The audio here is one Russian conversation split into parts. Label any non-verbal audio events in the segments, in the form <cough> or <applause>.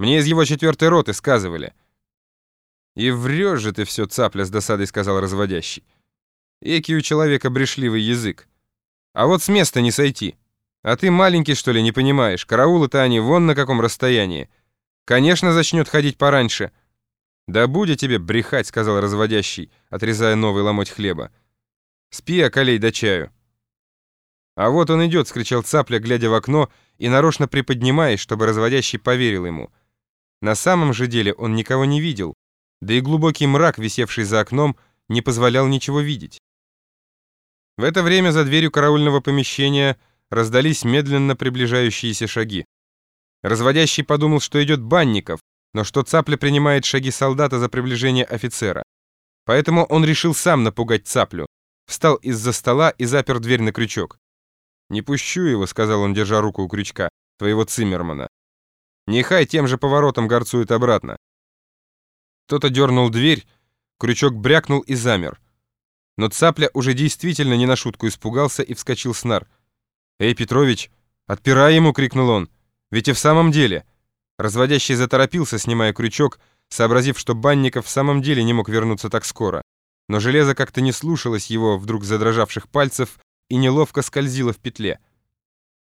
Мне из его четвертой роты сказывали». «И врешь же ты все, цапля, с досадой сказал разводящий. Экий у человека брешливый язык. А вот с места не сойти. А ты маленький, что ли, не понимаешь? Караулы-то они вон на каком расстоянии. Конечно, зачнет ходить пораньше». «Да будет тебе брехать», — сказал разводящий, отрезая новый ломоть хлеба. «Спи, околей до чаю». «А вот он идет», — скричал цапля, глядя в окно и нарочно приподнимаясь, чтобы разводящий поверил ему. На самом же деле он никого не видел, да и глубокий мрак, висевший за окном, не позволял ничего видеть. В это время за дверью караульного помещения раздались медленно приближающиеся шаги. Разводящий подумал, что идет Банников, но что цапля принимает шаги солдата за приближение офицера. Поэтому он решил сам напугать цаплю, встал из-за стола и запер дверь на крючок. «Не пущу его», — сказал он, держа руку у крючка, — «твоего Циммермана. Нехай тем же поворотом горцует обратно». Кто-то дернул дверь, крючок брякнул и замер. Но цапля уже действительно не на шутку испугался и вскочил с нар. «Эй, Петрович, отпирай ему!» — крикнул он. «Ведь и в самом деле...» Разводящий заторопился, снимая крючок, сообразив, что Банников в самом деле не мог вернуться так скоро. Но железо как-то не слушалось его вдруг задрожавших пальцев и неловко скользило в петле.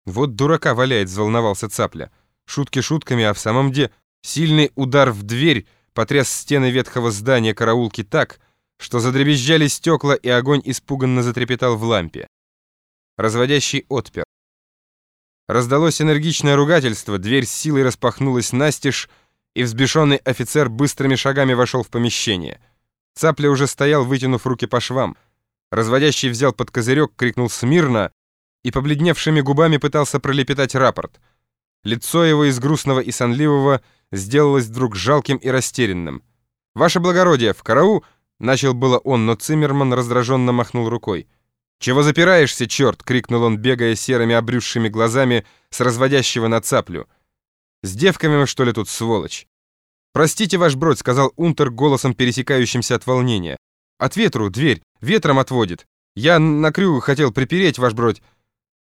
«Вот дурака валяет», — взволновался цапля. Шутки шутками, а в самом деле сильный удар в дверь потряс стены ветхого здания караулки так, что задребезжали стекла, и огонь испуганно затрепетал в лампе. Разводящий отпер. Раздалось энергичное ругательство, дверь с силой распахнулась настежь, и взбешенный офицер быстрыми шагами вошел в помещение. Цапля уже стоял, вытянув руки по швам. Разводящий взял под козырек, крикнул «Смирно!» и побледневшими губами пытался пролепетать рапорт. Лицо его из грустного и сонливого сделалось вдруг жалким и растерянным. «Ваше благородие, в карау!» — начал было он, но Циммерман раздраженно махнул рукой. «Чего запираешься, черт?» — крикнул он, бегая серыми обрюзшими глазами с разводящего на цаплю. «С девками мы, что ли, тут, сволочь?» «Простите, ваш бродь», — сказал Унтер голосом, пересекающимся от волнения. «От ветру, дверь, ветром отводит. Я на крюгу хотел припереть, ваш бродь».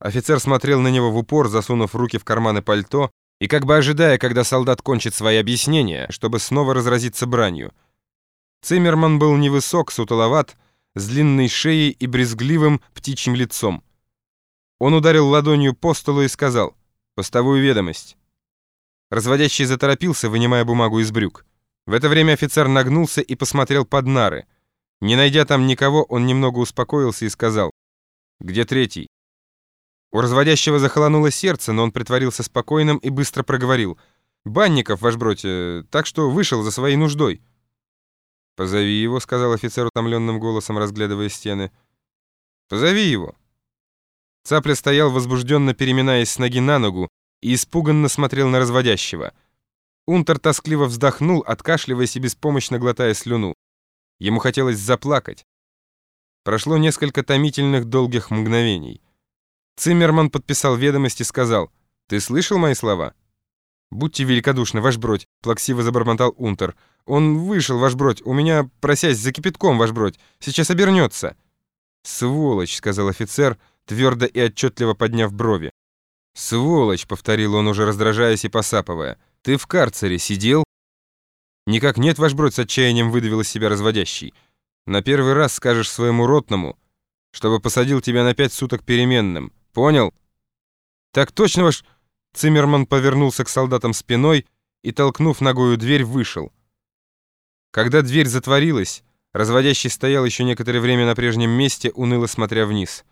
Офицер смотрел на него в упор, засунув руки в карманы пальто, и как бы ожидая, когда солдат кончит свои объяснения, чтобы снова разразиться бранью. Циммерман был невысок, сутуловат, с длинной шеей и брезгливым птичьим лицом. Он ударил ладонью по столу и сказал «Постовую ведомость». Разводящий заторопился, вынимая бумагу из брюк. В это время офицер нагнулся и посмотрел под нары. Не найдя там никого, он немного успокоился и сказал «Где третий?» У разводящего захолонуло сердце, но он притворился спокойным и быстро проговорил «Банников, ваш бродь, так что вышел за своей нуждой». «Позови его», — сказал офицер утомленным голосом, разглядывая стены. «Позови его». Цапля стоял возбужденно, переминаясь с ноги на ногу, и испуганно смотрел на разводящего. Унтер тоскливо вздохнул, откашливаясь и беспомощно глотая слюну. Ему хотелось заплакать. Прошло несколько томительных долгих мгновений. Циммерман подписал ведомость и сказал, «Ты слышал мои слова?» «Будьте великодушны, ваш бродь», — плаксиво забормотал Унтер. «Он вышел, ваш бродь, у меня, просясь за кипятком, ваш бродь, сейчас обернется». «Сволочь», — сказал офицер, твердо и отчетливо подняв брови. «Сволочь», — повторил он, уже раздражаясь и посапывая. «Ты в карцере сидел?» «Никак нет, ваш бродь, с отчаянием выдавил из себя разводящий. На первый раз скажешь своему ротному, чтобы посадил тебя на пять суток переменным. Понял?» «Так точно, ваш...» Циммерман повернулся к солдатам спиной и, толкнув ногою дверь, вышел. Когда дверь затворилась, разводящий стоял еще некоторое время на прежнем месте, уныло смотря вниз.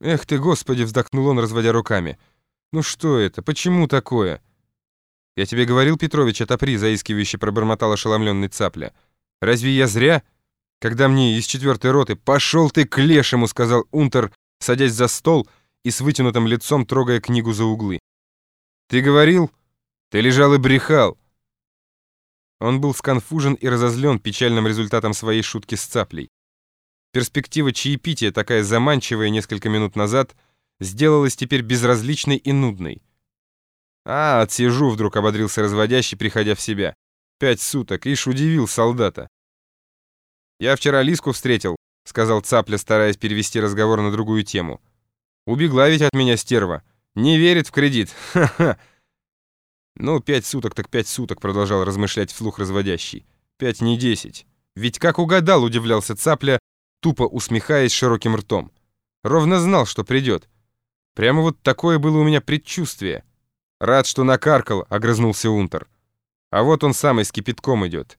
«Эх ты, Господи!» — вздохнул он, разводя руками. «Ну что это? Почему такое?» «Я тебе говорил, Петрович, отопри!» — заискивающе пробормотал ошеломленный цапля. «Разве я зря?» «Когда мне из четвертой роты...» «Пошел ты к лешему!» — сказал Унтер, садясь за стол и с вытянутым лицом трогая книгу за углы. «Ты говорил? Ты лежал и брехал!» Он был сконфужен и разозлен печальным результатом своей шутки с цаплей. Перспектива чаепития, такая заманчивая несколько минут назад, сделалась теперь безразличной и нудной. «А, отсижу», — вдруг ободрился разводящий, приходя в себя. «Пять суток, ишь удивил солдата». «Я вчера Лиску встретил», — сказал Цапля, стараясь перевести разговор на другую тему. «Убегла ведь от меня стерва. Не верит в кредит. <laughs> Ха-ха». «Ну, пять суток так пять суток», — продолжал размышлять вслух разводящий. «Пять не десять». Ведь как угадал, удивлялся Цапля, тупо усмехаясь широким ртом. Ровно знал, что придет. Прямо вот такое было у меня предчувствие. Рад, что накаркал, огрызнулся Унтер. А вот он самый с кипятком идет.